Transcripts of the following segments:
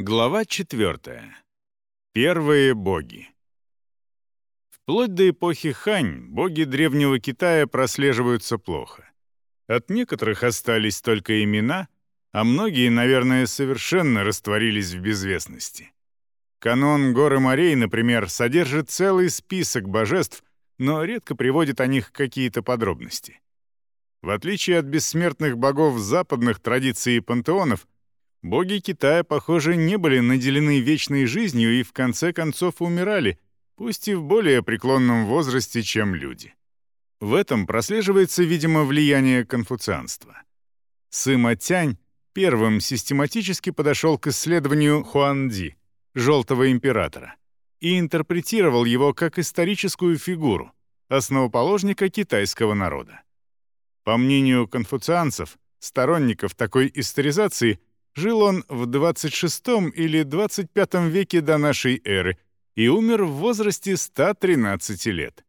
Глава 4. Первые боги. Вплоть до эпохи Хань боги древнего Китая прослеживаются плохо. От некоторых остались только имена, а многие, наверное, совершенно растворились в безвестности. Канон горы морей, например, содержит целый список божеств, но редко приводит о них какие-то подробности. В отличие от бессмертных богов западных традиций и пантеонов, Боги Китая, похоже, не были наделены вечной жизнью и в конце концов умирали, пусть и в более преклонном возрасте, чем люди. В этом прослеживается, видимо, влияние конфуцианства. Сыма Тянь первым систематически подошел к исследованию Хуанди, Желтого императора, и интерпретировал его как историческую фигуру, основоположника китайского народа. По мнению конфуцианцев, сторонников такой историзации – Жил он в 26 или 25 веке до нашей эры и умер в возрасте 113 лет.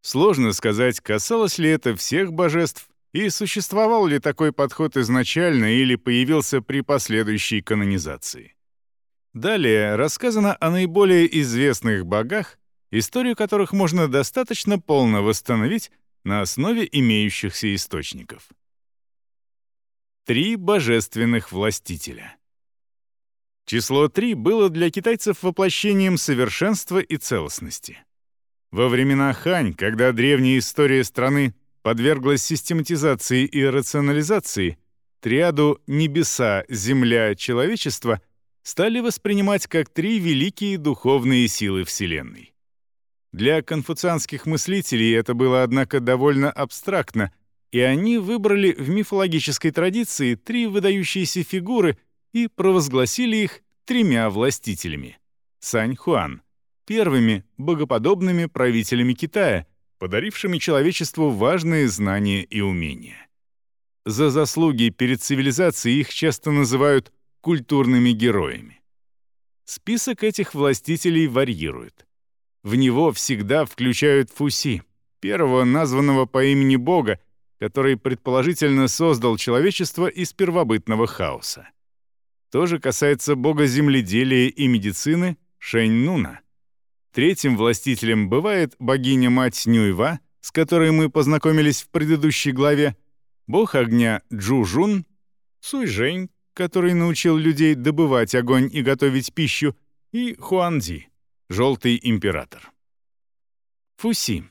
Сложно сказать, касалось ли это всех божеств и существовал ли такой подход изначально или появился при последующей канонизации. Далее рассказано о наиболее известных богах, историю которых можно достаточно полно восстановить на основе имеющихся источников. Три божественных властителя. Число три было для китайцев воплощением совершенства и целостности. Во времена Хань, когда древняя история страны подверглась систематизации и рационализации, триаду «небеса», «земля», «человечество» стали воспринимать как три великие духовные силы Вселенной. Для конфуцианских мыслителей это было, однако, довольно абстрактно, и они выбрали в мифологической традиции три выдающиеся фигуры и провозгласили их тремя властителями — Сань-Хуан, первыми богоподобными правителями Китая, подарившими человечеству важные знания и умения. За заслуги перед цивилизацией их часто называют культурными героями. Список этих властителей варьирует. В него всегда включают Фуси, первого названного по имени Бога, который предположительно создал человечество из первобытного хаоса. То же касается бога земледелия и медицины Шэнь-Нуна. Третьим властителем бывает богиня-мать Нюйва, с которой мы познакомились в предыдущей главе, бог огня Джу-Жун, Суй-Жень, который научил людей добывать огонь и готовить пищу, и Хуанзи, желтый император. Фуси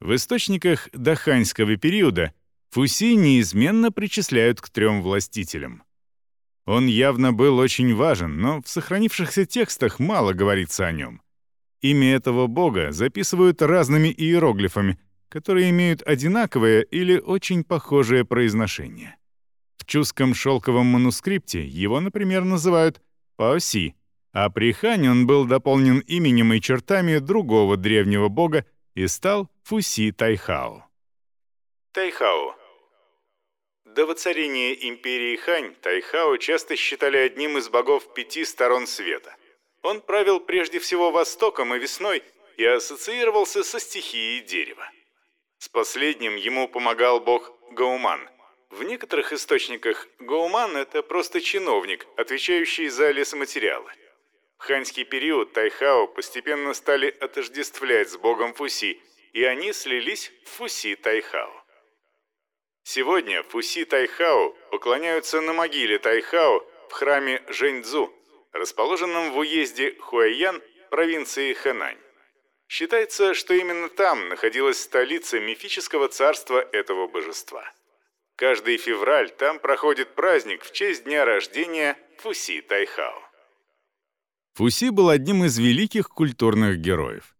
в источниках даханьского периода Фуси неизменно причисляют к трем властителям. Он явно был очень важен, но в сохранившихся текстах мало говорится о нем. Имя этого бога записывают разными иероглифами, которые имеют одинаковое или очень похожее произношение. В чуском шелковом манускрипте его, например, называют Паоси, а при Хане он был дополнен именем и чертами другого древнего бога и стал Фуси Тайхао. Тайхао. До воцарения империи Хань Тайхао часто считали одним из богов пяти сторон света. Он правил прежде всего Востоком и весной и ассоциировался со стихией дерева. С последним ему помогал бог Гауман. В некоторых источниках Гауман — это просто чиновник, отвечающий за лесоматериалы. В ханьский период Тайхао постепенно стали отождествлять с богом Фуси, и они слились в Фуси Тайхао. Сегодня Фуси Тайхао поклоняются на могиле Тайхао в храме Жэньцзу, расположенном в уезде Хуайян провинции Хэнань. Считается, что именно там находилась столица мифического царства этого божества. Каждый февраль там проходит праздник в честь дня рождения Фуси Тайхао. Фуси был одним из великих культурных героев.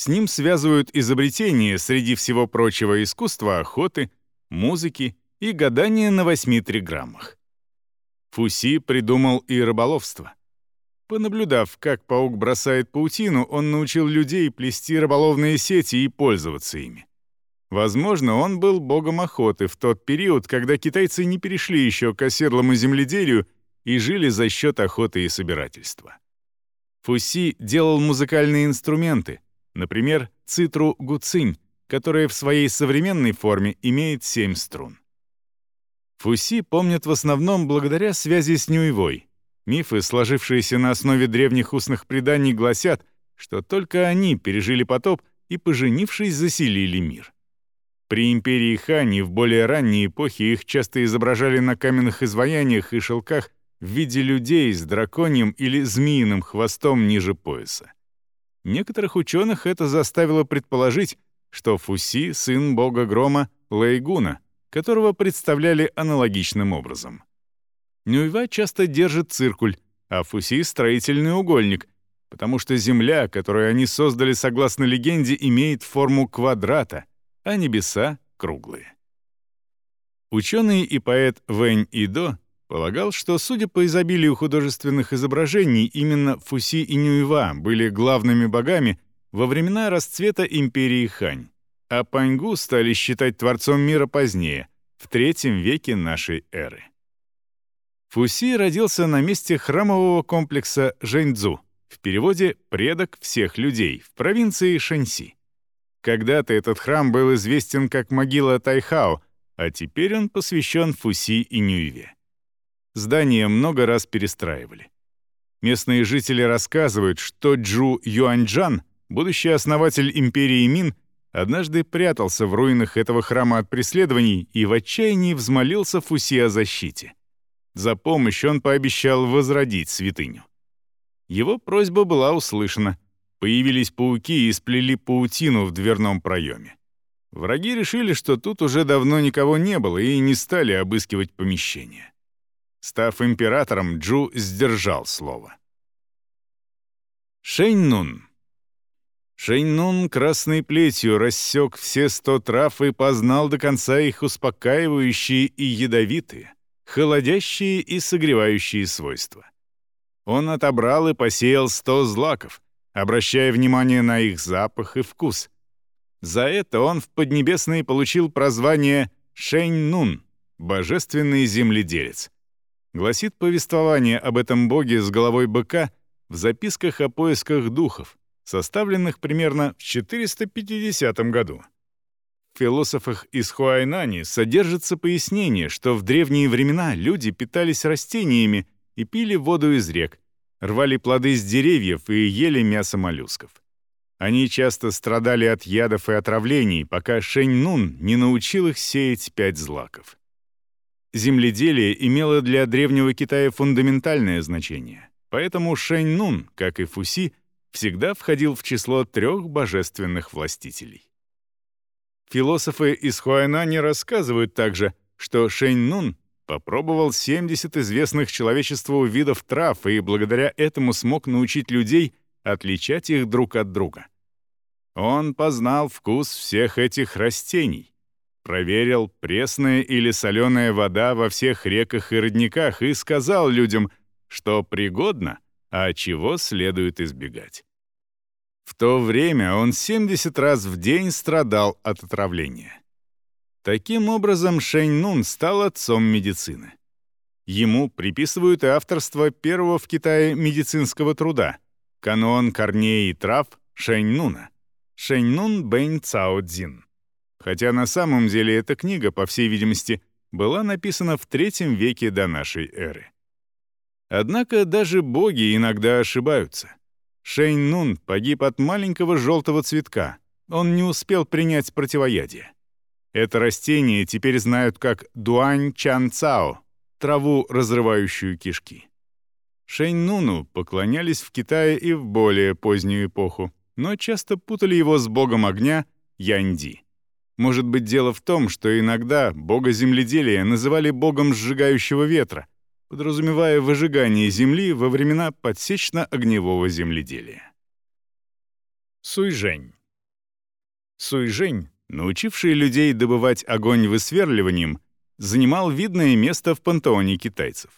С ним связывают изобретения среди всего прочего искусства охоты, музыки и гадания на восьми триграммах. Фуси придумал и рыболовство. Понаблюдав, как паук бросает паутину, он научил людей плести рыболовные сети и пользоваться ими. Возможно, он был богом охоты в тот период, когда китайцы не перешли еще к оседлому земледелию и жили за счет охоты и собирательства. Фуси делал музыкальные инструменты, например, цитру гуцинь, которая в своей современной форме имеет семь струн. Фуси помнят в основном благодаря связи с Нюйвой. Мифы, сложившиеся на основе древних устных преданий, гласят, что только они пережили потоп и, поженившись, заселили мир. При империи Хани в более ранней эпохе их часто изображали на каменных изваяниях и шелках в виде людей с драконьим или змеиным хвостом ниже пояса. Некоторых ученых это заставило предположить, что Фуси — сын бога грома Лейгуна, которого представляли аналогичным образом. Нюйва часто держит циркуль, а Фуси — строительный угольник, потому что Земля, которую они создали согласно легенде, имеет форму квадрата, а небеса — круглые. Ученый и поэт Вэнь Идо полагал, что, судя по изобилию художественных изображений, именно Фуси и Нюйва были главными богами во времена расцвета империи Хань, а Паньгу стали считать творцом мира позднее, в третьем веке нашей эры. Фуси родился на месте храмового комплекса Жэньцзу, в переводе «предок всех людей» в провинции Шэньси. Когда-то этот храм был известен как могила Тайхао, а теперь он посвящен Фуси и Нюйве. Здание много раз перестраивали. Местные жители рассказывают, что Джу Юаньчжан, будущий основатель империи Мин, однажды прятался в руинах этого храма от преследований и в отчаянии взмолился Фуси о защите. За помощь он пообещал возродить святыню. Его просьба была услышана — Появились пауки и сплели паутину в дверном проеме. Враги решили, что тут уже давно никого не было, и не стали обыскивать помещение. Став императором, Джу сдержал слово. Шэньнун. Шэньнун красной плетью рассек все сто трав и познал до конца их успокаивающие и ядовитые, холодящие и согревающие свойства. Он отобрал и посеял сто злаков — обращая внимание на их запах и вкус. За это он в Поднебесной получил прозвание Шэнь-Нун — божественный земледелец. Гласит повествование об этом боге с головой быка в записках о поисках духов, составленных примерно в 450 году. В философах из Хуайнани содержится пояснение, что в древние времена люди питались растениями и пили воду из рек, рвали плоды с деревьев и ели мясо моллюсков. Они часто страдали от ядов и отравлений, пока Шэнь-Нун не научил их сеять пять злаков. Земледелие имело для Древнего Китая фундаментальное значение, поэтому Шэнь-Нун, как и Фуси, всегда входил в число трех божественных властителей. Философы из Хуайнани рассказывают также, что Шэнь-Нун Попробовал 70 известных человечеству видов трав и благодаря этому смог научить людей отличать их друг от друга. Он познал вкус всех этих растений, проверил, пресная или соленая вода во всех реках и родниках и сказал людям, что пригодно, а чего следует избегать. В то время он 70 раз в день страдал от отравления. Таким образом, Шэнь-Нун стал отцом медицины. Ему приписывают авторство первого в Китае медицинского труда «Канон корней и трав Шэнь-Нуна» Шэнь-Нун Бэнь Цао Цзин. Хотя на самом деле эта книга, по всей видимости, была написана в третьем веке до нашей эры. Однако даже боги иногда ошибаются. Шэнь-Нун погиб от маленького желтого цветка. Он не успел принять противоядие. Это растение теперь знают как дуань чан цао, траву, разрывающую кишки. Шэнь-Нуну поклонялись в Китае и в более позднюю эпоху, но часто путали его с богом огня Яньди. Может быть, дело в том, что иногда бога земледелия называли богом сжигающего ветра, подразумевая выжигание земли во времена подсечно-огневого земледелия. Суйжень Суйжень научивший людей добывать огонь высверливанием, занимал видное место в пантеоне китайцев.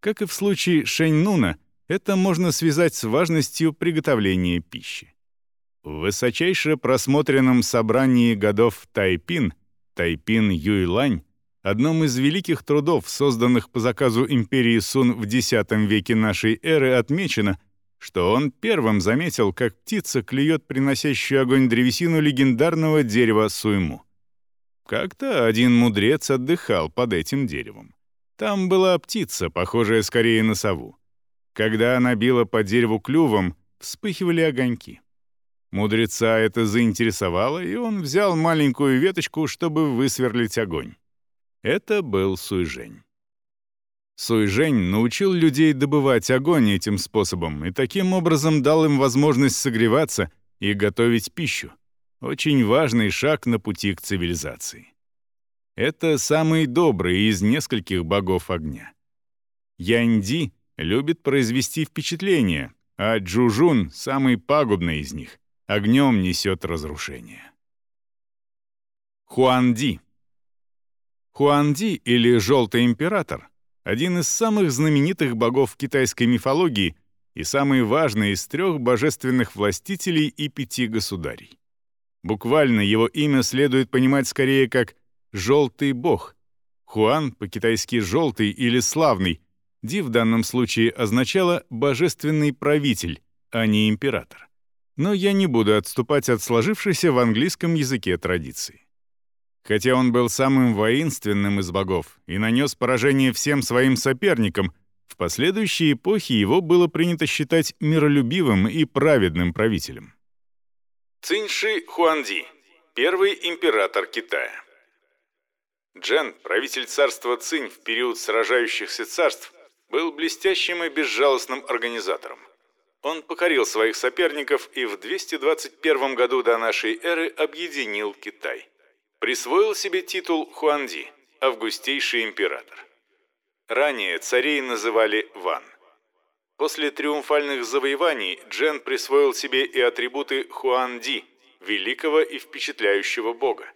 Как и в случае Шэньнуна, это можно связать с важностью приготовления пищи. В высочайше просмотренном собрании годов Тайпин, Тайпин Юйлань, одном из великих трудов, созданных по заказу империи Сун в X веке нашей эры, отмечено — что он первым заметил, как птица клюет приносящую огонь древесину легендарного дерева Суйму. Как-то один мудрец отдыхал под этим деревом. Там была птица, похожая скорее на сову. Когда она била по дереву клювом, вспыхивали огоньки. Мудреца это заинтересовало, и он взял маленькую веточку, чтобы высверлить огонь. Это был Суйжень. Суйжень научил людей добывать огонь этим способом и таким образом дал им возможность согреваться и готовить пищу. Очень важный шаг на пути к цивилизации. Это самый добрый из нескольких богов огня. Яньди любит произвести впечатление, а Джужун — самый пагубный из них, огнем несет разрушение. Хуанди. Хуанди или Желтый Император — один из самых знаменитых богов китайской мифологии и самый важный из трех божественных властителей и пяти государей. Буквально его имя следует понимать скорее как «желтый бог». Хуан по-китайски «желтый» или «славный», Ди в данном случае означало «божественный правитель», а не император. Но я не буду отступать от сложившейся в английском языке традиции. Хотя он был самым воинственным из богов и нанес поражение всем своим соперникам, в последующие эпохи его было принято считать миролюбивым и праведным правителем. Циньши Хуанди, первый император Китая. Джен, правитель царства Цинь в период сражающихся царств, был блестящим и безжалостным организатором. Он покорил своих соперников и в 221 году до нашей эры объединил Китай. Присвоил себе титул Хуанди, августейший император. Ранее царей называли Ван. После триумфальных завоеваний Джен присвоил себе и атрибуты Хуанди, великого и впечатляющего бога.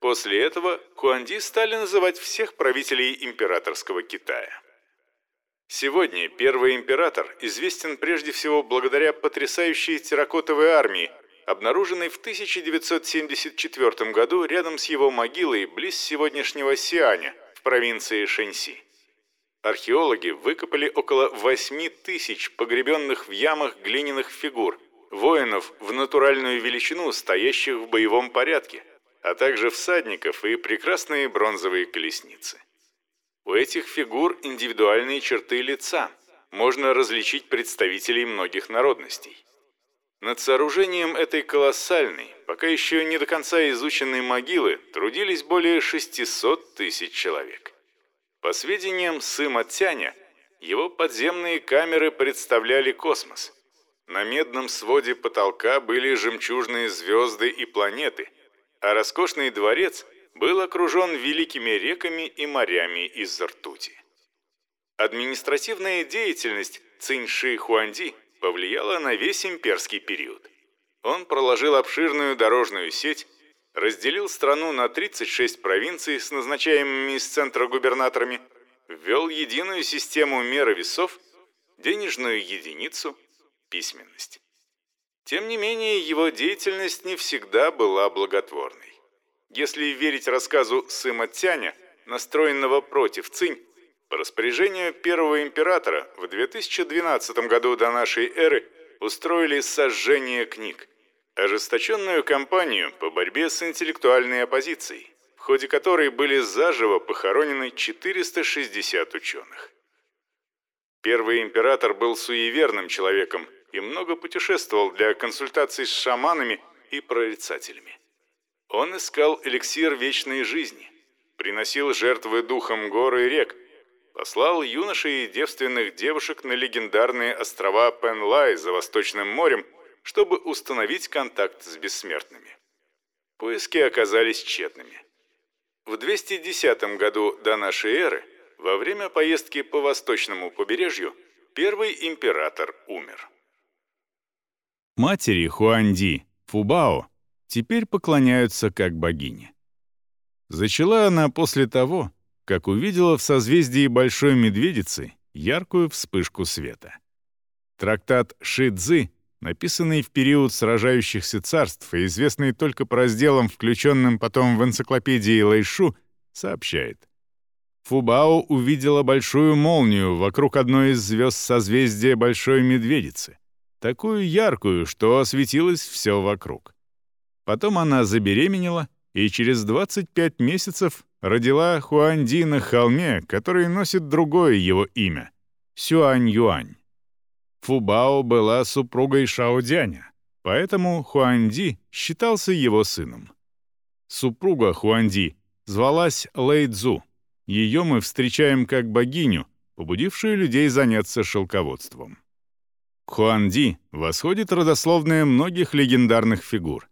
После этого Хуанди стали называть всех правителей императорского Китая. Сегодня первый император известен прежде всего благодаря потрясающей терракотовой армии, обнаруженной в 1974 году рядом с его могилой близ сегодняшнего Сианя в провинции Шэньси. Археологи выкопали около 8 тысяч погребенных в ямах глиняных фигур, воинов в натуральную величину, стоящих в боевом порядке, а также всадников и прекрасные бронзовые колесницы. У этих фигур индивидуальные черты лица. Можно различить представителей многих народностей. Над сооружением этой колоссальной, пока еще не до конца изученной могилы трудились более 600 тысяч человек. По сведениям Сыма Тяня, его подземные камеры представляли космос. На медном своде потолка были жемчужные звезды и планеты, а роскошный дворец – был окружен великими реками и морями из ртути. Административная деятельность Циньши Хуанди повлияла на весь имперский период. Он проложил обширную дорожную сеть, разделил страну на 36 провинций с назначаемыми из центра губернаторами, ввел единую систему меры весов, денежную единицу, письменность. Тем не менее, его деятельность не всегда была благотворной. Если верить рассказу Сыма Тяня, настроенного против Цинь, по распоряжению первого императора в 2012 году до нашей эры устроили сожжение книг, ожесточенную кампанию по борьбе с интеллектуальной оппозицией, в ходе которой были заживо похоронены 460 ученых. Первый император был суеверным человеком и много путешествовал для консультаций с шаманами и прорицателями. Он искал эликсир вечной жизни, приносил жертвы духам гор и рек, послал юношей и девственных девушек на легендарные острова Пенлай за Восточным морем, чтобы установить контакт с бессмертными. Поиски оказались тщетными. В 210 году до нашей эры, во время поездки по восточному побережью, первый император умер. Матери Хуанди, Фубао, теперь поклоняются как богине. Зачала она после того, как увидела в созвездии Большой Медведицы яркую вспышку света. Трактат Ши-Цзы, написанный в период сражающихся царств и известный только по разделам, включенным потом в энциклопедии Лэйшу, сообщает. Фубао увидела большую молнию вокруг одной из звезд созвездия Большой Медведицы, такую яркую, что осветилось все вокруг. Потом она забеременела и через 25 месяцев родила Хуанди на холме, который носит другое его имя — Сюань-Юань. Фубао была супругой Шаодяня, поэтому Хуанди считался его сыном. Супруга Хуанди звалась Лэйдзу. Ее мы встречаем как богиню, побудившую людей заняться шелководством. К Хуанди восходит родословная многих легендарных фигур.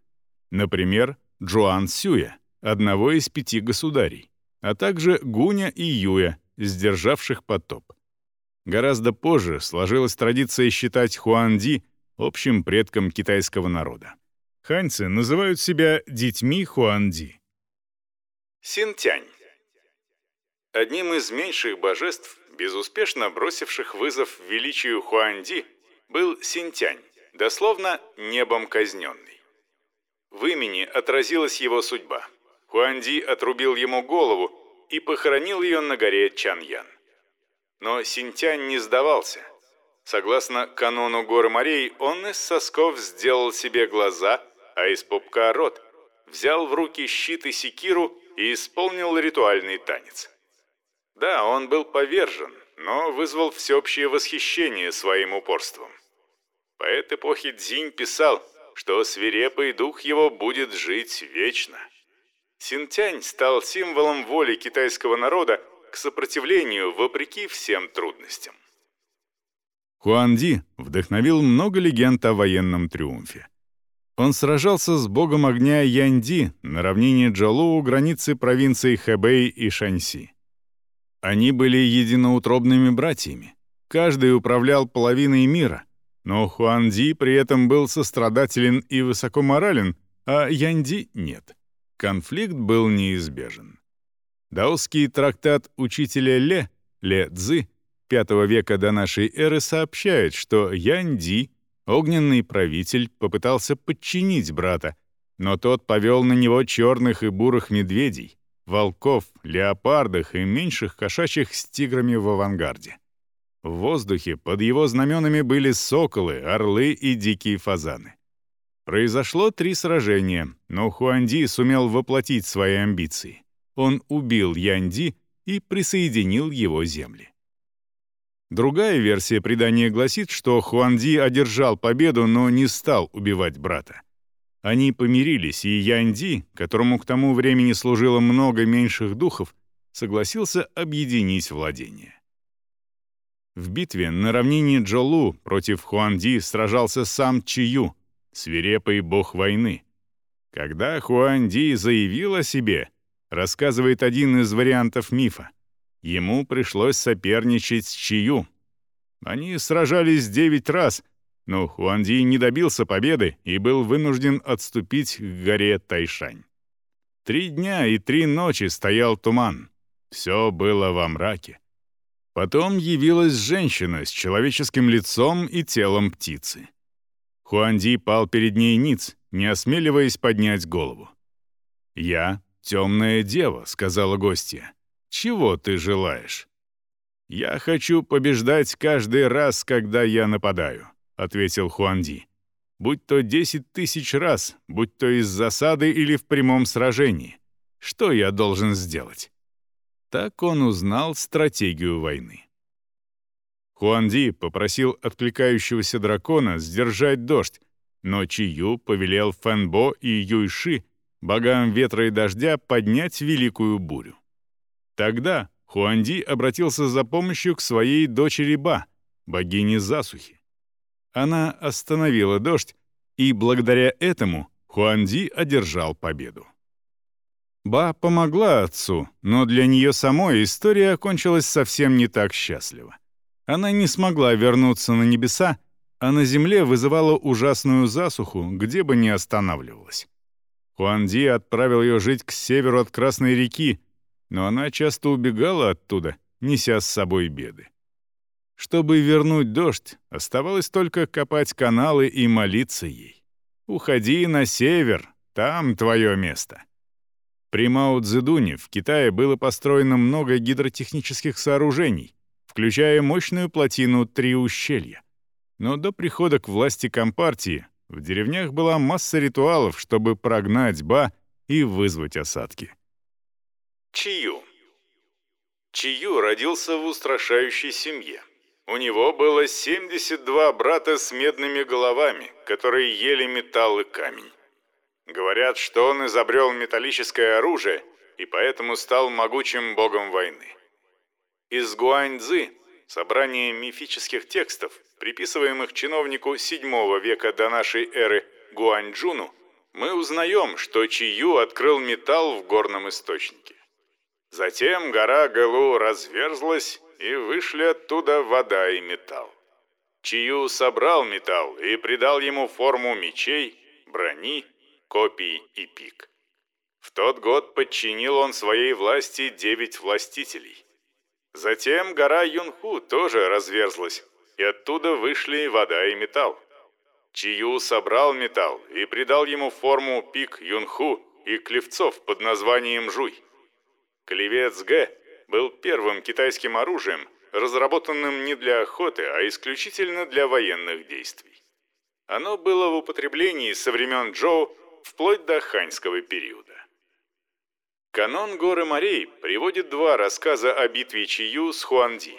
Например, Джуан Сюя, одного из пяти государей, а также Гуня и Юя, сдержавших потоп. Гораздо позже сложилась традиция считать Хуанди общим предком китайского народа. Ханьцы называют себя детьми Хуанди. Синтянь. Одним из меньших божеств, безуспешно бросивших вызов величию Хуанди, был Синтянь, дословно «небом казненный». В имени отразилась его судьба. Хуанди отрубил ему голову и похоронил ее на горе Чаньян. Но Синтянь не сдавался. Согласно канону гор морей, он из сосков сделал себе глаза, а из пупка рот, взял в руки щит и секиру и исполнил ритуальный танец. Да, он был повержен, но вызвал всеобщее восхищение своим упорством. Поэт эпохи Дзинь писал, что свирепый дух его будет жить вечно. Синтянь стал символом воли китайского народа к сопротивлению вопреки всем трудностям. Хуанди вдохновил много легенд о военном триумфе. Он сражался с богом огня Янди на равнине Джалу у границы провинций Хэбэй и Шаньси. Они были единоутробными братьями. Каждый управлял половиной мира, но Хуанди при этом был сострадателен и высокоморален, а Янди — нет. Конфликт был неизбежен. Даосский трактат учителя Ле, Ле Цзы, V века до нашей эры сообщает, что Янь-Ди, огненный правитель, попытался подчинить брата, но тот повел на него черных и бурых медведей, волков, леопардах и меньших кошачьих с тиграми в авангарде. В воздухе под его знаменами были соколы, орлы и дикие фазаны. Произошло три сражения, но Хуанди сумел воплотить свои амбиции он убил Янди и присоединил его земли. Другая версия предания гласит, что Хуанди одержал победу, но не стал убивать брата. Они помирились, и Янди, которому к тому времени служило много меньших духов, согласился объединить владения. В битве на равнине Джолу против Хуанди сражался сам Чию, свирепый бог войны. Когда Хуанди заявил о себе, рассказывает один из вариантов мифа. Ему пришлось соперничать с Чию. Они сражались девять раз, но Хуанди не добился победы и был вынужден отступить к горе Тайшань. Три дня и три ночи стоял туман. Все было во мраке. Потом явилась женщина с человеческим лицом и телом птицы. Хуанди пал перед ней ниц, не осмеливаясь поднять голову. Я, «Темная дева», — сказала гостья, — «чего ты желаешь?» «Я хочу побеждать каждый раз, когда я нападаю», — ответил Хуанди. «Будь то десять тысяч раз, будь то из засады или в прямом сражении. Что я должен сделать?» Так он узнал стратегию войны. Хуанди попросил откликающегося дракона сдержать дождь, но Чию повелел Фэнбо и Юйши богам ветра и дождя поднять великую бурю. Тогда Хуанди обратился за помощью к своей дочери Ба, богине засухи. Она остановила дождь, и благодаря этому Хуанди одержал победу. Ба помогла отцу, но для нее самой история окончилась совсем не так счастливо. Она не смогла вернуться на небеса, а на земле вызывала ужасную засуху, где бы ни останавливалась. Хуанди отправил ее жить к северу от Красной реки, но она часто убегала оттуда, неся с собой беды. Чтобы вернуть дождь, оставалось только копать каналы и молиться ей. «Уходи на север, там твое место». При Мао Цзэдуне в Китае было построено много гидротехнических сооружений, включая мощную плотину «Три ущелья». Но до прихода к власти Компартии в деревнях была масса ритуалов, чтобы прогнать Ба и вызвать осадки. Чию. Чию родился в устрашающей семье. у него было 72 брата с медными головами, которые ели металл и камень. Говорят, что он изобрел металлическое оружие и поэтому стал могучим богом войны. Из Гуаньцзы, собрание мифических текстов, приписываемых чиновнику VII века до нашей эры Гуаньчжуну, мы узнаем, что Чию открыл металл в горном источнике. Затем гора Гэлу разверзлась, и вышли оттуда вода и металл. Чию собрал металл и придал ему форму мечей, брони, копий и пик. В тот год подчинил он своей власти девять властителей. Затем гора Юнху тоже разверзлась, и оттуда вышли вода и металл. Чию собрал металл и придал ему форму пик Юнху и клевцов под названием Жуй. Клевец Г был первым китайским оружием, разработанным не для охоты, а исключительно для военных действий. Оно было в употреблении со времен Джоу вплоть до ханьского периода. Канон Горы морей приводит два рассказа о битве Чию с Хуанди.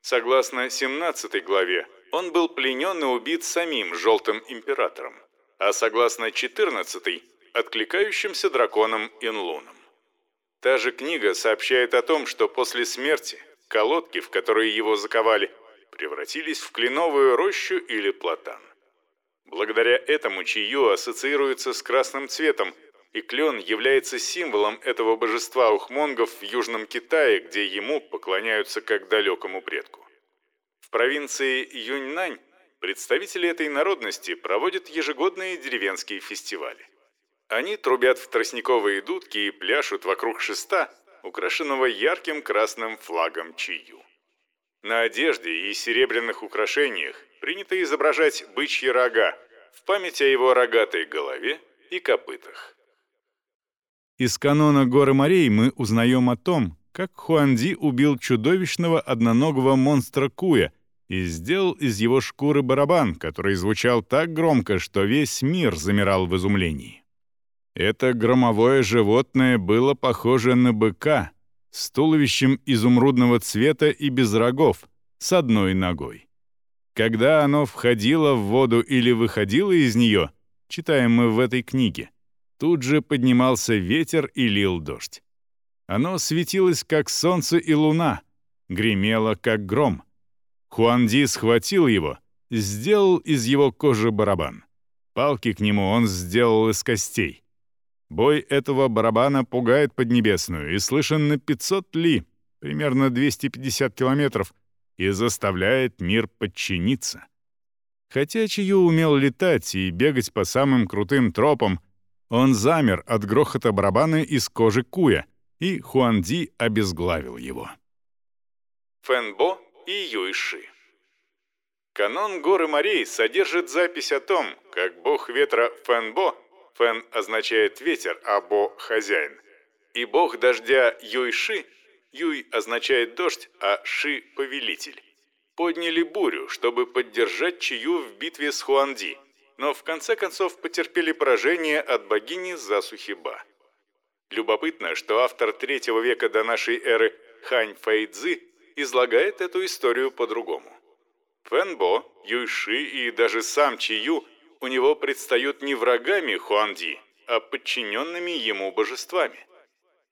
Согласно 17 главе, он был пленен и убит самим Желтым Императором, а согласно 14 откликающимся драконом Инлуном. Та же книга сообщает о том, что после смерти колодки, в которые его заковали, превратились в кленовую рощу или платан. Благодаря этому чию ассоциируется с красным цветом, и клен является символом этого божества у хмонгов в Южном Китае, где ему поклоняются как далекому предку. В провинции Юньнань представители этой народности проводят ежегодные деревенские фестивали. Они трубят в тростниковые дудки и пляшут вокруг шеста, украшенного ярким красным флагом Чию. На одежде и серебряных украшениях принято изображать бычьи рога в память о его рогатой голове и копытах. Из канона Горы морей мы узнаем о том, как Хуанди убил чудовищного одноногого монстра Куя и сделал из его шкуры барабан, который звучал так громко, что весь мир замирал в изумлении. Это громовое животное было похоже на быка с туловищем изумрудного цвета и без рогов, с одной ногой. Когда оно входило в воду или выходило из нее, читаем мы в этой книге, тут же поднимался ветер и лил дождь. Оно светилось, как солнце и луна, гремело, как гром. Хуанди схватил его, сделал из его кожи барабан. Палки к нему он сделал из костей. Бой этого барабана пугает Поднебесную и слышен на 500 ли, примерно 250 километров, и заставляет мир подчиниться. Хотя Чию умел летать и бегать по самым крутым тропам, он замер от грохота барабана из кожи Куя, и Хуанди обезглавил его. Фэнбо и Юйши Канон горы морей содержит запись о том, как бог ветра Фэнбо Фэн означает ветер, а Бо – хозяин. И бог дождя Юйши, Юй означает дождь, а Ши – повелитель. Подняли бурю, чтобы поддержать Чию в битве с Хуанди, но в конце концов потерпели поражение от богини засухи Ба. Любопытно, что автор третьего века до нашей эры Хань Фэйцзы излагает эту историю по-другому. Фэнбо, Юйши и даже сам Чию – у него предстают не врагами Хуанди, а подчиненными ему божествами.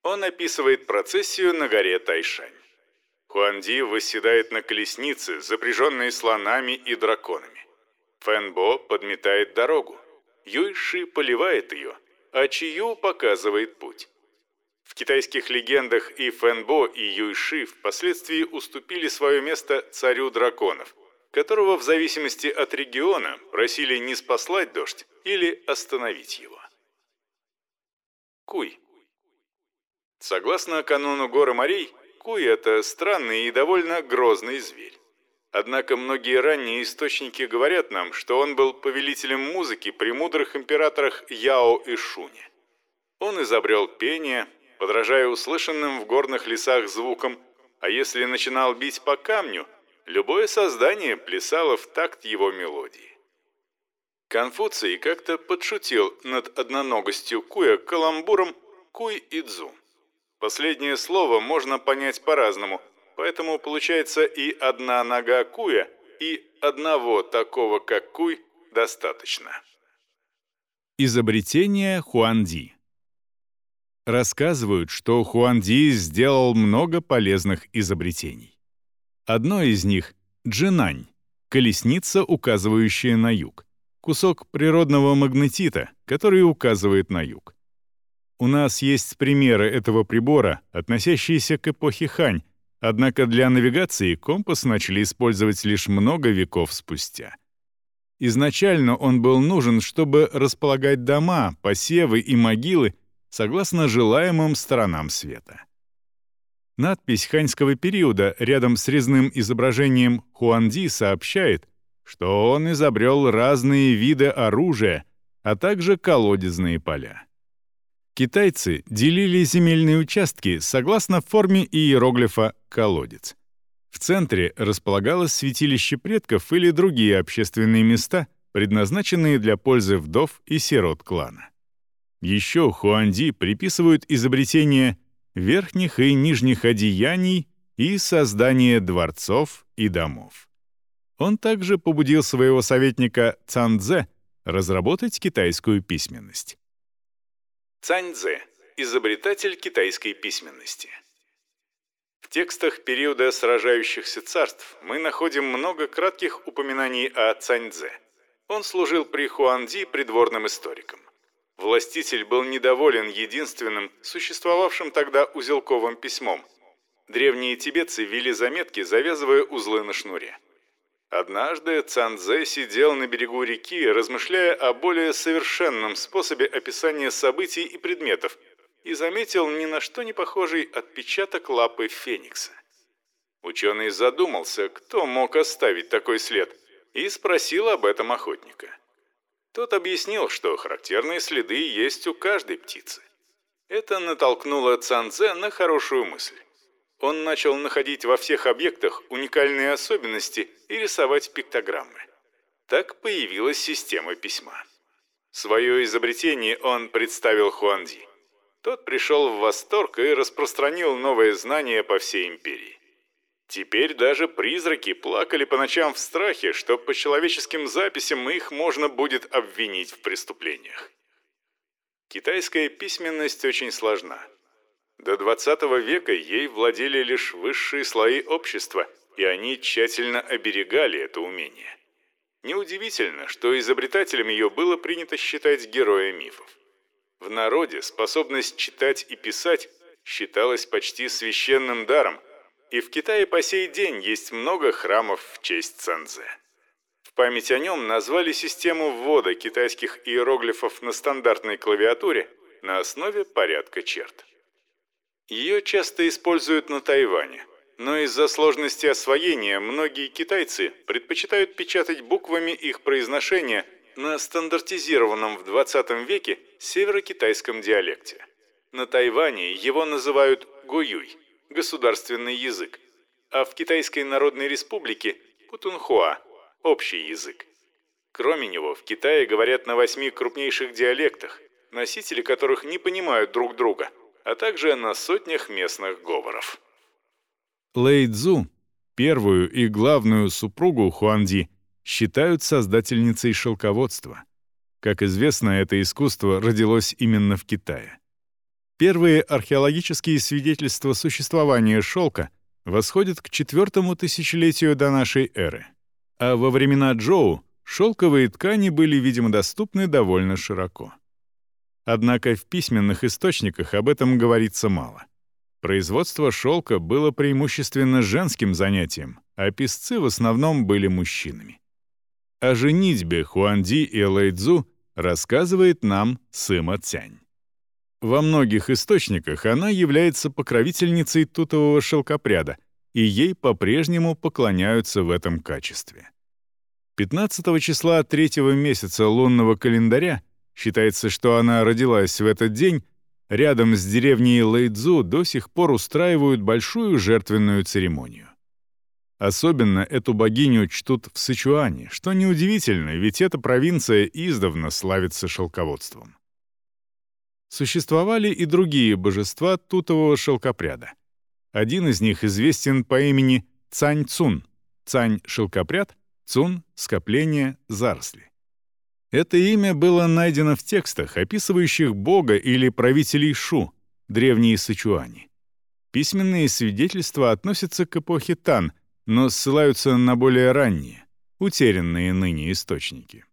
Он описывает процессию на горе Тайшань. Хуанди восседает на колеснице, запряженной слонами и драконами. Фэнбо подметает дорогу. Юйши поливает ее, а Чию показывает путь. В китайских легендах и Фэнбо, и Юйши впоследствии уступили свое место царю драконов – которого в зависимости от региона просили не спаслать дождь или остановить его. Куй. Согласно канону горы морей, куй – это странный и довольно грозный зверь. Однако многие ранние источники говорят нам, что он был повелителем музыки при мудрых императорах Яо и Шуне. Он изобрел пение, подражая услышанным в горных лесах звукам, а если начинал бить по камню, Любое создание плясало в такт его мелодии. Конфуций как-то подшутил над одноногостью Куя каламбуром «Куй и Дзу». Последнее слово можно понять по-разному, поэтому получается и одна нога куя, и одного такого, как куй, достаточно. Изобретение Хуанди Рассказывают, что Хуанди сделал много полезных изобретений. Одно из них — джинань, колесница, указывающая на юг, кусок природного магнетита, который указывает на юг. У нас есть примеры этого прибора, относящиеся к эпохе Хань, однако для навигации компас начали использовать лишь много веков спустя. Изначально он был нужен, чтобы располагать дома, посевы и могилы согласно желаемым сторонам света. Надпись ханьского периода рядом с резным изображением Хуанди сообщает, что он изобрел разные виды оружия, а также колодезные поля. Китайцы делили земельные участки согласно форме иероглифа «колодец». В центре располагалось святилище предков или другие общественные места, предназначенные для пользы вдов и сирот клана. Еще Хуанди приписывают изобретение верхних и нижних одеяний и создание дворцов и домов. Он также побудил своего советника Цанцзе разработать китайскую письменность. Цаньцзе – изобретатель китайской письменности. В текстах периода сражающихся царств мы находим много кратких упоминаний о Цаньцзе. Он служил при Хуанди придворным историком. Властитель был недоволен единственным, существовавшим тогда узелковым письмом. Древние тибетцы вели заметки, завязывая узлы на шнуре. Однажды Цанзе сидел на берегу реки, размышляя о более совершенном способе описания событий и предметов, и заметил ни на что не похожий отпечаток лапы феникса. Ученый задумался, кто мог оставить такой след, и спросил об этом охотника. Тот объяснил, что характерные следы есть у каждой птицы. Это натолкнуло Цанзе на хорошую мысль он начал находить во всех объектах уникальные особенности и рисовать пиктограммы. Так появилась система письма. Свое изобретение он представил Хуанди. Тот пришел в восторг и распространил новые знания по всей империи. Теперь даже призраки плакали по ночам в страхе, что по человеческим записям их можно будет обвинить в преступлениях. Китайская письменность очень сложна. До 20 века ей владели лишь высшие слои общества, и они тщательно оберегали это умение. Неудивительно, что изобретателем ее было принято считать героя мифов. В народе способность читать и писать считалась почти священным даром, и в Китае по сей день есть много храмов в честь Цэнзэ. В память о нем назвали систему ввода китайских иероглифов на стандартной клавиатуре на основе порядка черт. Ее часто используют на Тайване, но из-за сложности освоения многие китайцы предпочитают печатать буквами их произношения на стандартизированном в 20 веке северокитайском диалекте. На Тайване его называют гуюй – государственный язык, а в Китайской Народной Республике – путунхуа – общий язык. Кроме него, в Китае говорят на восьми крупнейших диалектах, носители которых не понимают друг друга – а также на сотнях местных говоров. Лэй Цзу, первую и главную супругу Хуанди, считают создательницей шелководства. Как известно, это искусство родилось именно в Китае. Первые археологические свидетельства существования шелка восходят к четвертому тысячелетию до нашей эры. А во времена Джоу шелковые ткани были, видимо, доступны довольно широко. Однако в письменных источниках об этом говорится мало. Производство шелка было преимущественно женским занятием, а писцы в основном были мужчинами. О женитьбе Хуанди и Лэйдзу рассказывает нам Сыма Цянь. Во многих источниках она является покровительницей тутового шелкопряда, и ей по-прежнему поклоняются в этом качестве. 15 числа третьего месяца лунного календаря Считается, что она родилась в этот день. Рядом с деревней Лэйдзу до сих пор устраивают большую жертвенную церемонию. Особенно эту богиню чтут в Сычуане, что неудивительно, ведь эта провинция издавна славится шелководством. Существовали и другие божества тутового шелкопряда. Один из них известен по имени Цань Цун, Цань — шелкопряд, Цун — скопление, заросли. Это имя было найдено в текстах, описывающих бога или правителей Шу, древние Сычуани. Письменные свидетельства относятся к эпохе Тан, но ссылаются на более ранние, утерянные ныне источники.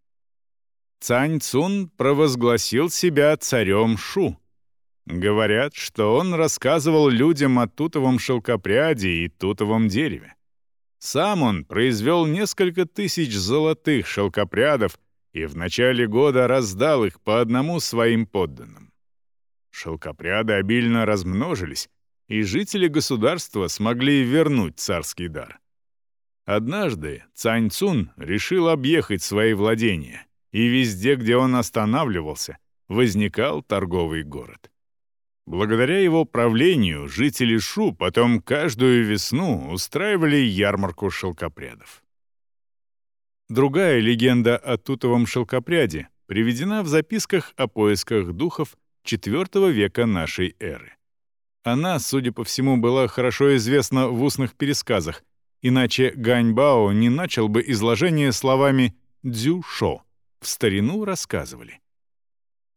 Цань Цун провозгласил себя царем Шу. Говорят, что он рассказывал людям о тутовом шелкопряде и тутовом дереве. Сам он произвел несколько тысяч золотых шелкопрядов и в начале года раздал их по одному своим подданным. Шелкопряды обильно размножились, и жители государства смогли вернуть царский дар. Однажды Цань Цун решил объехать свои владения, и везде, где он останавливался, возникал торговый город. Благодаря его правлению жители Шу потом каждую весну устраивали ярмарку шелкопрядов. Другая легенда о тутовом шелкопряде приведена в записках о поисках духов IV века нашей эры. Она, судя по всему, была хорошо известна в устных пересказах, иначе Ганьбао не начал бы изложение словами «дзю-шо». В старину рассказывали.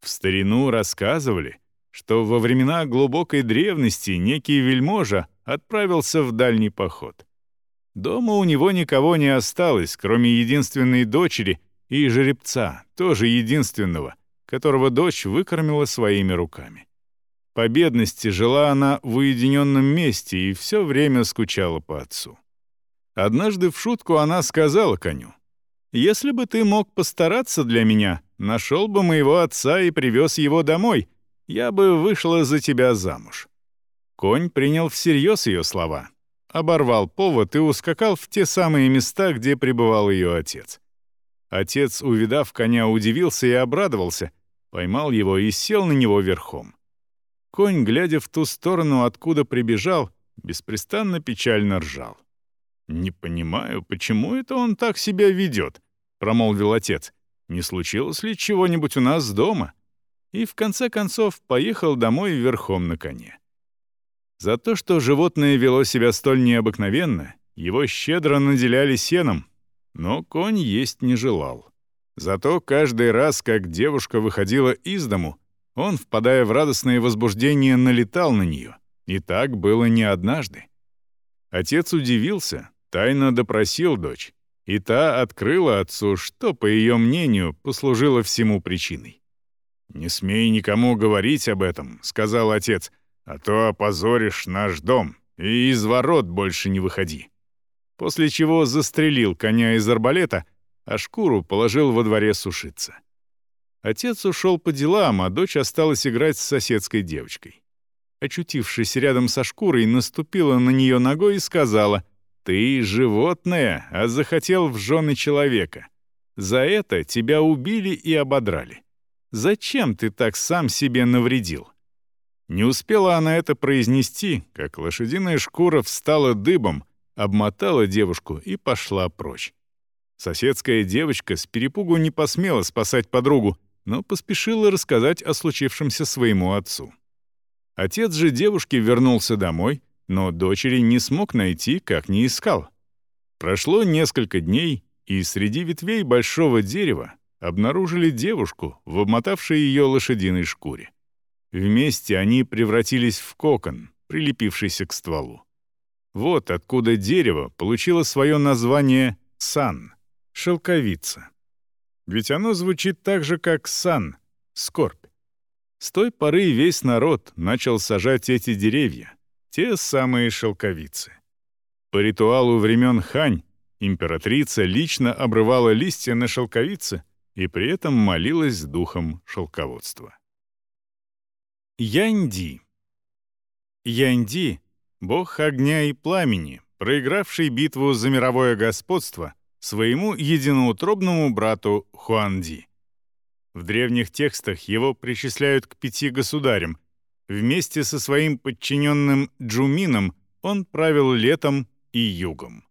В старину рассказывали, что во времена глубокой древности некий вельможа отправился в дальний поход. Дома у него никого не осталось, кроме единственной дочери и жеребца, тоже единственного, которого дочь выкормила своими руками. По бедности жила она в уединенном месте и все время скучала по отцу. Однажды в шутку она сказала коню, «Если бы ты мог постараться для меня, нашел бы моего отца и привез его домой, я бы вышла за тебя замуж». Конь принял всерьез ее слова, оборвал повод и ускакал в те самые места, где пребывал ее отец. Отец, увидав коня, удивился и обрадовался, поймал его и сел на него верхом. Конь, глядя в ту сторону, откуда прибежал, беспрестанно печально ржал. «Не понимаю, почему это он так себя ведет?» — промолвил отец. «Не случилось ли чего-нибудь у нас дома?» и в конце концов поехал домой верхом на коне. За то, что животное вело себя столь необыкновенно, его щедро наделяли сеном, но конь есть не желал. Зато каждый раз, как девушка выходила из дому, он, впадая в радостное возбуждение, налетал на нее. И так было не однажды. Отец удивился, тайно допросил дочь, и та открыла отцу, что, по ее мнению, послужило всему причиной. «Не смей никому говорить об этом», — сказал отец, «а то опозоришь наш дом, и из ворот больше не выходи». После чего застрелил коня из арбалета, а шкуру положил во дворе сушиться. Отец ушел по делам, а дочь осталась играть с соседской девочкой. Очутившись рядом со шкурой, наступила на нее ногой и сказала, «Ты животное, а захотел в жены человека. За это тебя убили и ободрали. Зачем ты так сам себе навредил?» Не успела она это произнести, как лошадиная шкура встала дыбом, обмотала девушку и пошла прочь. Соседская девочка с перепугу не посмела спасать подругу, но поспешила рассказать о случившемся своему отцу. Отец же девушки вернулся домой, но дочери не смог найти, как не искал. Прошло несколько дней, и среди ветвей большого дерева обнаружили девушку, в обмотавшей ее лошадиной шкуре. Вместе они превратились в кокон, прилепившийся к стволу. Вот откуда дерево получило свое название «сан» — шелковица. Ведь оно звучит так же, как «сан» — скорбь. С той поры весь народ начал сажать эти деревья, те самые шелковицы. По ритуалу времен Хань императрица лично обрывала листья на шелковице — и при этом молилась духом шелководства. Янди. Янди — бог огня и пламени, проигравший битву за мировое господство своему единоутробному брату Хуанди. В древних текстах его причисляют к пяти государям. Вместе со своим подчиненным Джумином он правил летом и югом.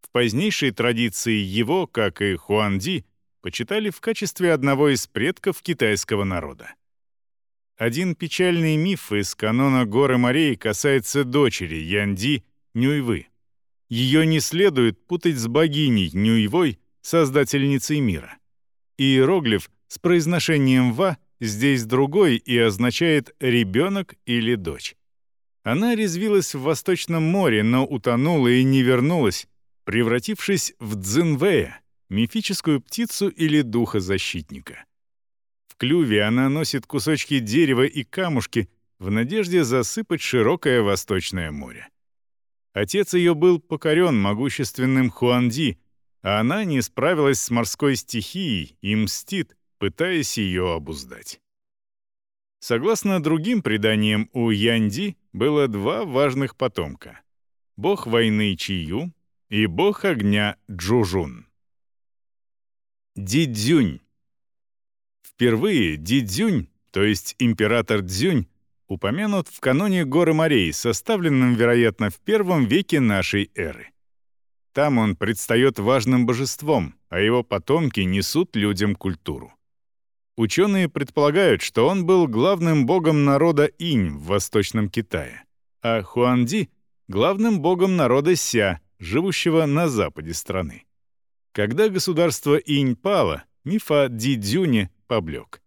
В позднейшей традиции его, как и Хуанди, почитали в качестве одного из предков китайского народа. Один печальный миф из канона горы морей касается дочери Янди Нюйвы. Ее не следует путать с богиней Нюйвой, создательницей мира. Иероглиф с произношением «ва» здесь другой и означает «ребенок» или «дочь». Она резвилась в Восточном море, но утонула и не вернулась, превратившись в Дзинвея, мифическую птицу или духа-защитника. Клюве она носит кусочки дерева и камушки в надежде засыпать широкое Восточное море. Отец ее был покорен могущественным Хуанди, а она не справилась с морской стихией и мстит, пытаясь ее обуздать. Согласно другим преданиям, у Янди было два важных потомка — бог войны Чию и бог огня Джужун. Дидзюнь. Впервые Дидзюнь, то есть император Дзюнь, упомянут в каноне Горы морей, составленном, вероятно, в первом веке нашей эры. Там он предстает важным божеством, а его потомки несут людям культуру. Ученые предполагают, что он был главным богом народа Инь в Восточном Китае, а Хуанди — главным богом народа Ся, живущего на западе страны. Когда государство Инь пало, миф о Дидзюне поблек.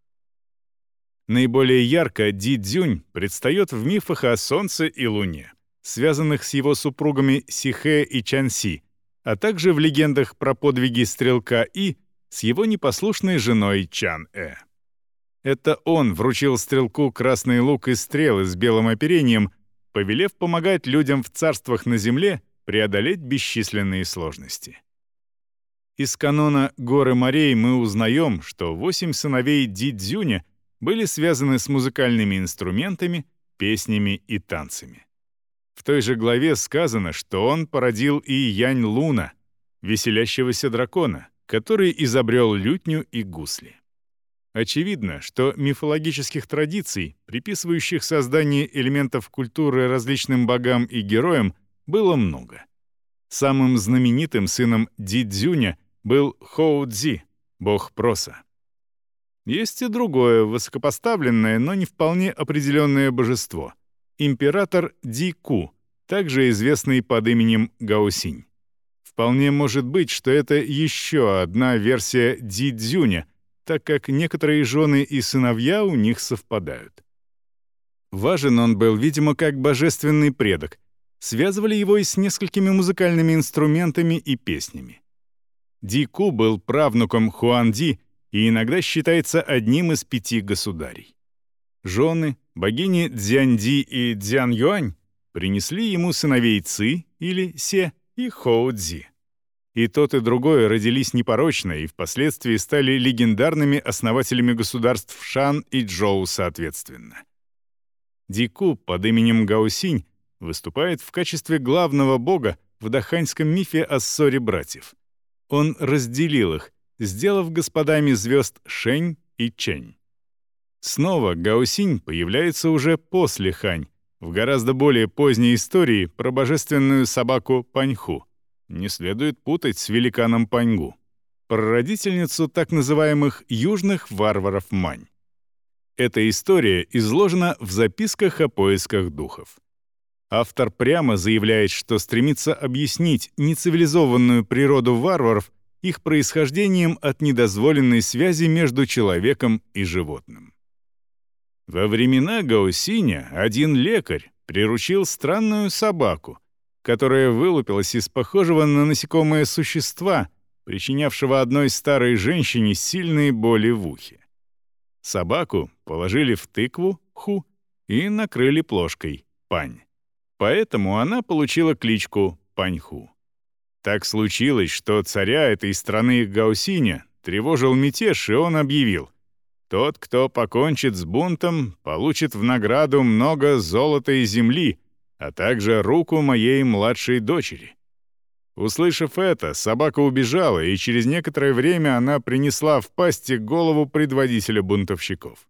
Наиболее ярко Дидзюнь предстает в мифах о Солнце и Луне, связанных с его супругами Сихэ и Чанси, а также в легендах про подвиги стрелка И с его непослушной женой Чан-э. Это он вручил стрелку красный лук и стрелы с белым оперением, повелев помогать людям в царствах на земле преодолеть бесчисленные сложности. Из канона «Горы морей» мы узнаем, что восемь сыновей Дидзюня были связаны с музыкальными инструментами, песнями и танцами. В той же главе сказано, что он породил и Янь Луна, веселящегося дракона, который изобрел лютню и гусли. Очевидно, что мифологических традиций, приписывающих создание элементов культуры различным богам и героям, было много. Самым знаменитым сыном Дидзюня был Хоу-Дзи, бог проса. Есть и другое, высокопоставленное, но не вполне определенное божество — император Ди-Ку, также известный под именем Гаосинь. Вполне может быть, что это еще одна версия Ди-Дзюня, так как некоторые жены и сыновья у них совпадают. Важен он был, видимо, как божественный предок. Связывали его и с несколькими музыкальными инструментами и песнями. Ди Ку был правнуком Хуан Ди и иногда считается одним из пяти государей. Жены, богини Дзянди и Дзян Юань принесли ему сыновей Ци или Се и Хоу Цзи. И тот, и другой родились непорочно и впоследствии стали легендарными основателями государств Шан и Джоу соответственно. Дику под именем Гаусинь выступает в качестве главного бога в даханьском мифе о ссоре братьев. Он разделил их, сделав господами звезд Шень и Чень. Снова Гаусинь появляется уже после Хань, в гораздо более поздней истории про божественную собаку Паньху — не следует путать с великаном Паньгу, прародительницу так называемых южных варваров Мань. Эта история изложена в записках о поисках духов. Автор прямо заявляет, что стремится объяснить нецивилизованную природу варваров их происхождением от недозволенной связи между человеком и животным. Во времена Гаусиня один лекарь приручил странную собаку, которая вылупилась из похожего на насекомое существа, причинявшего одной старой женщине сильные боли в ухе. Собаку положили в тыкву, ху, и накрыли плошкой, пань. Поэтому она получила кличку Паньху. Так случилось, что царя этой страны Гаусиня тревожил мятеж, и он объявил, «Тот, кто покончит с бунтом, получит в награду много золота и земли, а также руку моей младшей дочери. Услышав это, собака убежала, и через некоторое время она принесла в пасти голову предводителя бунтовщиков.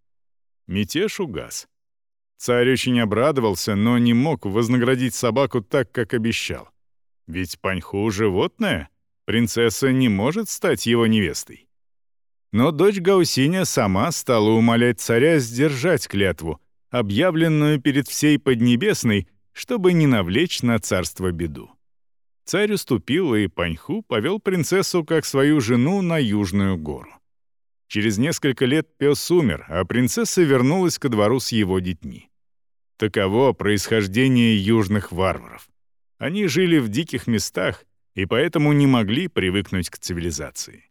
Мятеж угас. Царь очень обрадовался, но не мог вознаградить собаку так, как обещал. Ведь Паньху — животное, принцесса не может стать его невестой. Но дочь Гаусиня сама стала умолять царя сдержать клятву, объявленную перед всей Поднебесной, чтобы не навлечь на царство беду. Царь уступил, и Паньху повел принцессу как свою жену на Южную гору. Через несколько лет пес умер, а принцесса вернулась ко двору с его детьми. Таково происхождение южных варваров. Они жили в диких местах и поэтому не могли привыкнуть к цивилизации.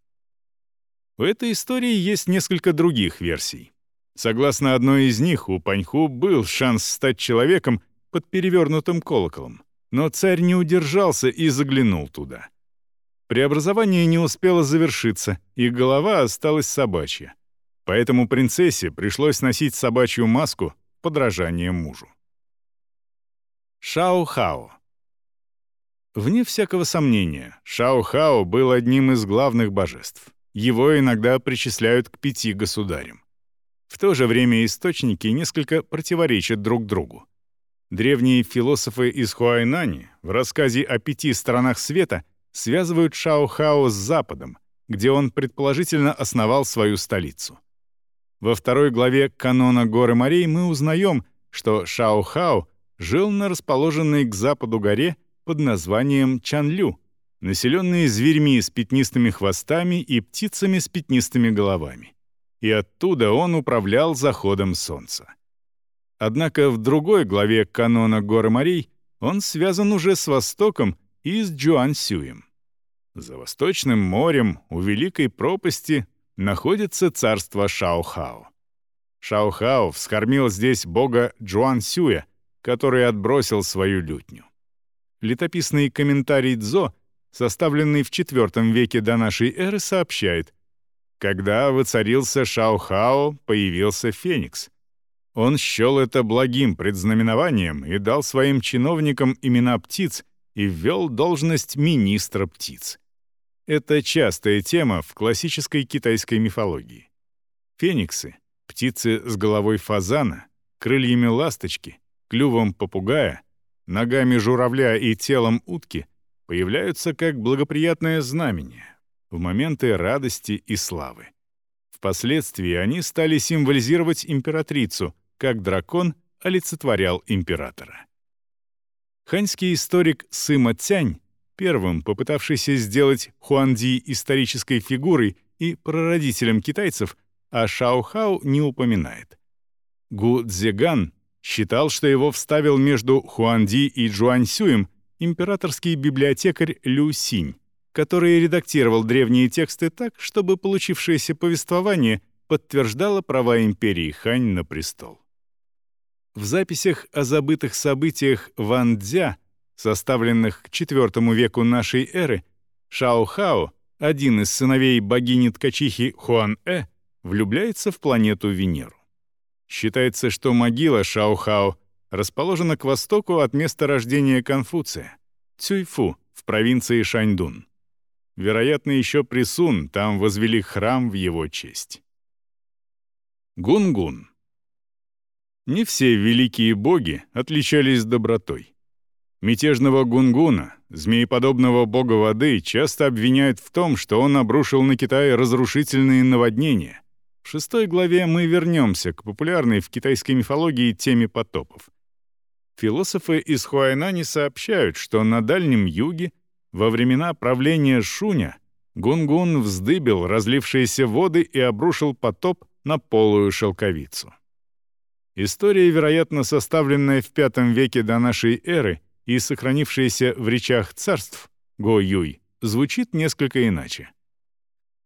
В этой истории есть несколько других версий. Согласно одной из них, у Паньху был шанс стать человеком под перевернутым колоколом, но царь не удержался и заглянул туда. Преобразование не успело завершиться, и голова осталась собачья. Поэтому принцессе пришлось носить собачью маску подражание мужу. Шао-Хао Вне всякого сомнения, Шао-Хао был одним из главных божеств. Его иногда причисляют к пяти государям. В то же время источники несколько противоречат друг другу. Древние философы из Хуайнани в рассказе о пяти сторонах света связывают Шао-Хао с Западом, где он предположительно основал свою столицу. Во второй главе канона «Горы морей» мы узнаем, что Шао-Хао жил на расположенной к западу горе под названием Чанлю, населенные зверьми с пятнистыми хвостами и птицами с пятнистыми головами. И оттуда он управлял заходом солнца. Однако в другой главе канона Горы морей он связан уже с Востоком и с Джуансюем. За Восточным морем у Великой пропасти находится царство Шаохао. Шаохао вскормил здесь бога Джуансюя, который отбросил свою лютню. Летописный комментарий Цзо, составленный в IV веке до нашей эры, сообщает, «Когда воцарился Шаохао, появился Феникс. Он счел это благим предзнаменованием и дал своим чиновникам имена птиц и ввел должность министра птиц. Это частая тема в классической китайской мифологии. Фениксы — птицы с головой фазана, крыльями ласточки, клювом попугая — ногами журавля и телом утки появляются как благоприятное знамение в моменты радости и славы. Впоследствии они стали символизировать императрицу, как дракон олицетворял императора. Ханьский историк Сыма Цянь, первым попытавшийся сделать Хуанди исторической фигурой и прародителем китайцев, а Шаохау не упоминает. Гу Цзеган считал, что его вставил между Хуанди и Джуаньсюем императорский библиотекарь Лю Синь, который редактировал древние тексты так, чтобы получившееся повествование подтверждало права империи Хань на престол. В записях о забытых событиях Ван Цзя, составленных к IV веку нашей эры, Шао Хао, один из сыновей богини-ткачихи Хуан-э, влюбляется в планету Венеру. Считается, что могила Шаохао расположена к востоку от места рождения Конфуция, Цюйфу, в провинции Шаньдун. Вероятно, еще при Сун там возвели храм в его честь. Гунгун. -гун. Не все великие боги отличались добротой. Мятежного Гунгуна, змееподобного бога воды, часто обвиняют в том, что он обрушил на Китай разрушительные наводнения, в шестой главе мы вернемся к популярной в китайской мифологии теме потопов. Философы из Хуайнани сообщают, что на Дальнем Юге во времена правления Шуня Гунгун вздыбил разлившиеся воды и обрушил потоп на полую шелковицу. История, вероятно, составленная в V веке до нашей эры и сохранившаяся в речах царств Го-Юй, звучит несколько иначе.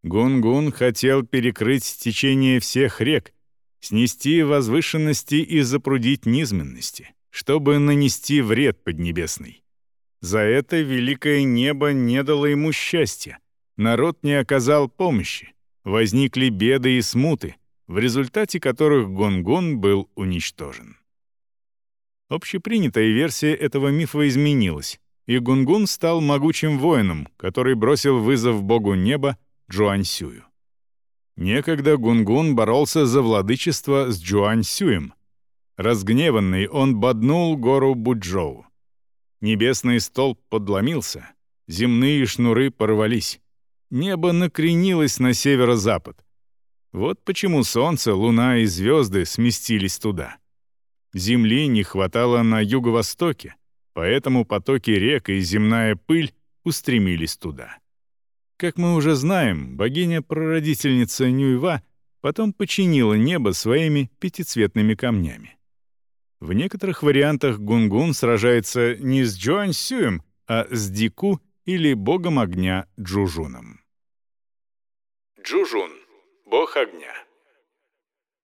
Гунгун -гун хотел перекрыть течение всех рек, снести возвышенности и запрудить низменности, чтобы нанести вред Поднебесный. За это великое небо не дало ему счастья, народ не оказал помощи, возникли беды и смуты, в результате которых Гунгун был уничтожен. Общепринятая версия этого мифа изменилась, и Гунгун стал могучим воином, который бросил вызов богу неба Джуаньсюю. Некогда Гунгун боролся за владычество с Джуаньсюем. Разгневанный, он боднул гору Буджоу. Небесный столб подломился, земные шнуры порвались. Небо накренилось на северо-запад. Вот почему Солнце, Луна и звезды сместились туда. Земли не хватало на юго-востоке, поэтому потоки рек и земная пыль устремились туда. Как мы уже знаем, богиня-прародительница Нюйва потом починила небо своими пятицветными камнями. В некоторых вариантах Гунгун сражается не с Джуань а с Дику или богом огня Джужуном. Джужун — бог огня.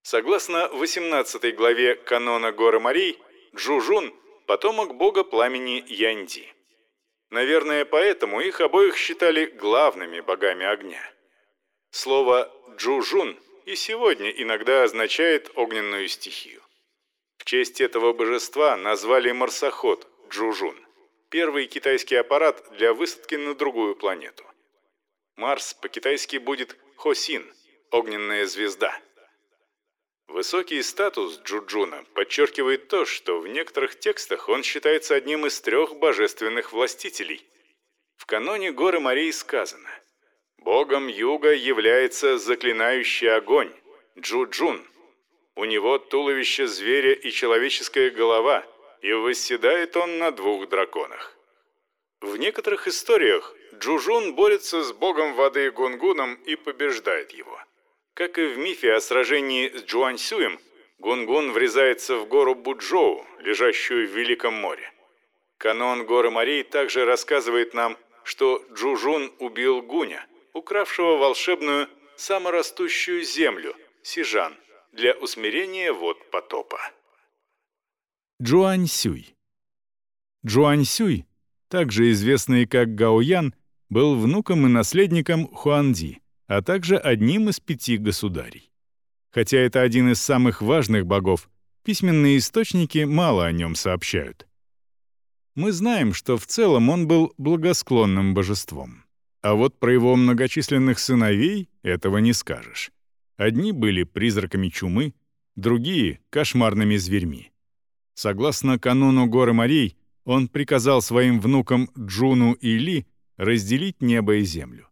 Согласно 18 главе канона Горы Марий, Джужун — потомок бога пламени Янди. Наверное, поэтому их обоих считали главными богами огня. Слово «джужун» и сегодня иногда означает огненную стихию. В честь этого божества назвали марсоход Джужун, первый китайский аппарат для высадки на другую планету. Марс по-китайски будет Хосин, огненная звезда. Высокий статус Джуджуна подчеркивает то, что в некоторых текстах он считается одним из трех божественных властителей. В каноне Горы Марии сказано «Богом юга является заклинающий огонь, Джуджун. У него туловище зверя и человеческая голова, и восседает он на двух драконах». В некоторых историях Джужун борется с богом воды Гунгуном и побеждает его – как и в мифе о сражении с Джуаньсюем, Гунгун врезается в гору Буджоу, лежащую в Великом море. Канон горы морей также рассказывает нам, что Джужун убил Гуня, укравшего волшебную саморастущую землю, Сижан, для усмирения вод потопа. Джуаньсюй Джуаньсюй, также известный как Гаоян, был внуком и наследником Хуанди, а также одним из пяти государей. Хотя это один из самых важных богов, письменные источники мало о нем сообщают. Мы знаем, что в целом он был благосклонным божеством. А вот про его многочисленных сыновей этого не скажешь. Одни были призраками чумы, другие — кошмарными зверьми. Согласно канону горы морей, он приказал своим внукам Джуну и Ли разделить небо и землю.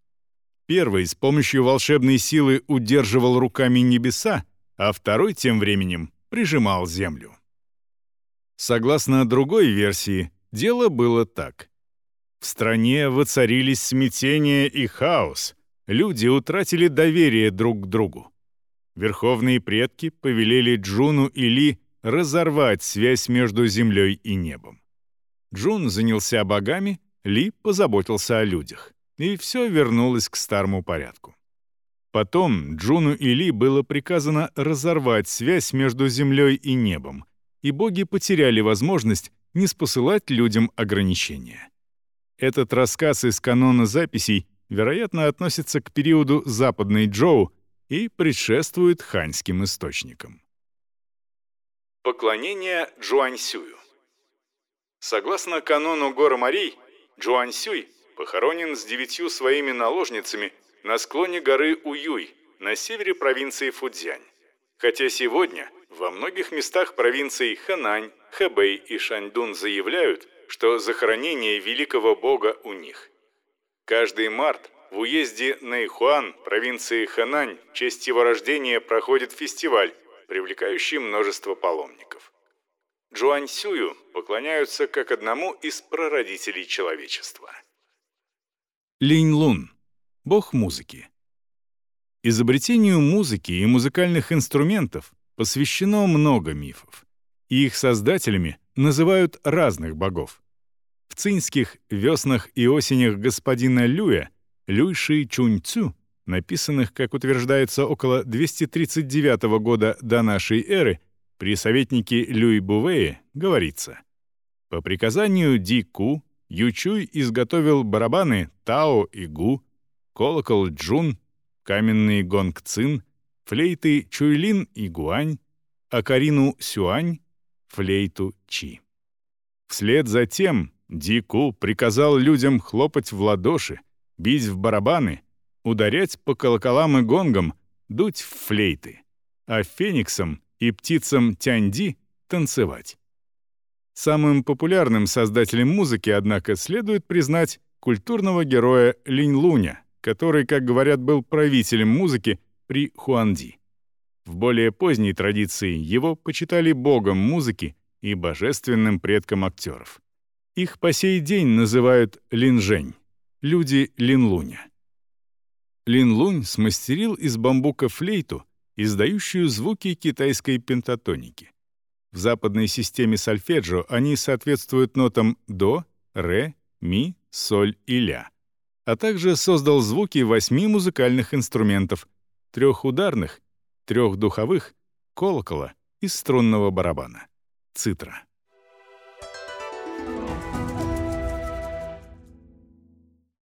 Первый с помощью волшебной силы удерживал руками небеса, а второй тем временем прижимал землю. Согласно другой версии, дело было так. В стране воцарились смятение и хаос, люди утратили доверие друг к другу. Верховные предки повелели Джуну и Ли разорвать связь между землей и небом. Джун занялся богами, Ли позаботился о людях и все вернулось к старому порядку. Потом Джуну и Ли было приказано разорвать связь между землей и небом, и боги потеряли возможность не спосылать людям ограничения. Этот рассказ из канона записей, вероятно, относится к периоду Западной Джоу и предшествует ханьским источникам. Поклонение Джуаньсюю Согласно канону Гора Марий, Джуаньсюй похоронен с девятью своими наложницами на склоне горы Уюй, на севере провинции Фудзянь. Хотя сегодня во многих местах провинций Ханань, Хэбэй и Шаньдун заявляют, что захоронение великого бога у них. Каждый март в уезде Нэйхуан, провинции Ханань, в честь его рождения проходит фестиваль, привлекающий множество паломников. Джуаньсюю поклоняются как одному из прародителей человечества. Линь-Лун — бог музыки. Изобретению музыки и музыкальных инструментов посвящено много мифов. И их создателями называют разных богов. В цинских «Веснах и осенях господина Люя» Люйши Чунь-Цю, написанных, как утверждается, около 239 года до нашей эры, при советнике Люй Бувее говорится «По приказанию Ди Ку Ючуй изготовил барабаны Тао и Гу, колокол Джун, каменный гонг Цин, флейты Чуйлин и Гуань, акарину Сюань, флейту Чи. Вслед за тем Дику приказал людям хлопать в ладоши, бить в барабаны, ударять по колоколам и гонгам, дуть в флейты, а фениксам и птицам Тяньди танцевать. Самым популярным создателем музыки, однако, следует признать культурного героя Линь Луня, который, как говорят, был правителем музыки, при Хуанди. В более поздней традиции его почитали богом музыки и божественным предком актеров. Их по сей день называют линжень, люди линлуня. Линлунь смастерил из бамбука флейту, издающую звуки китайской пентатоники. В западной системе сольфеджио они соответствуют нотам до, ре, ми, соль и ля, а также создал звуки восьми музыкальных инструментов, трех ударных, трех духовых, колокола и струнного барабана. Цитра.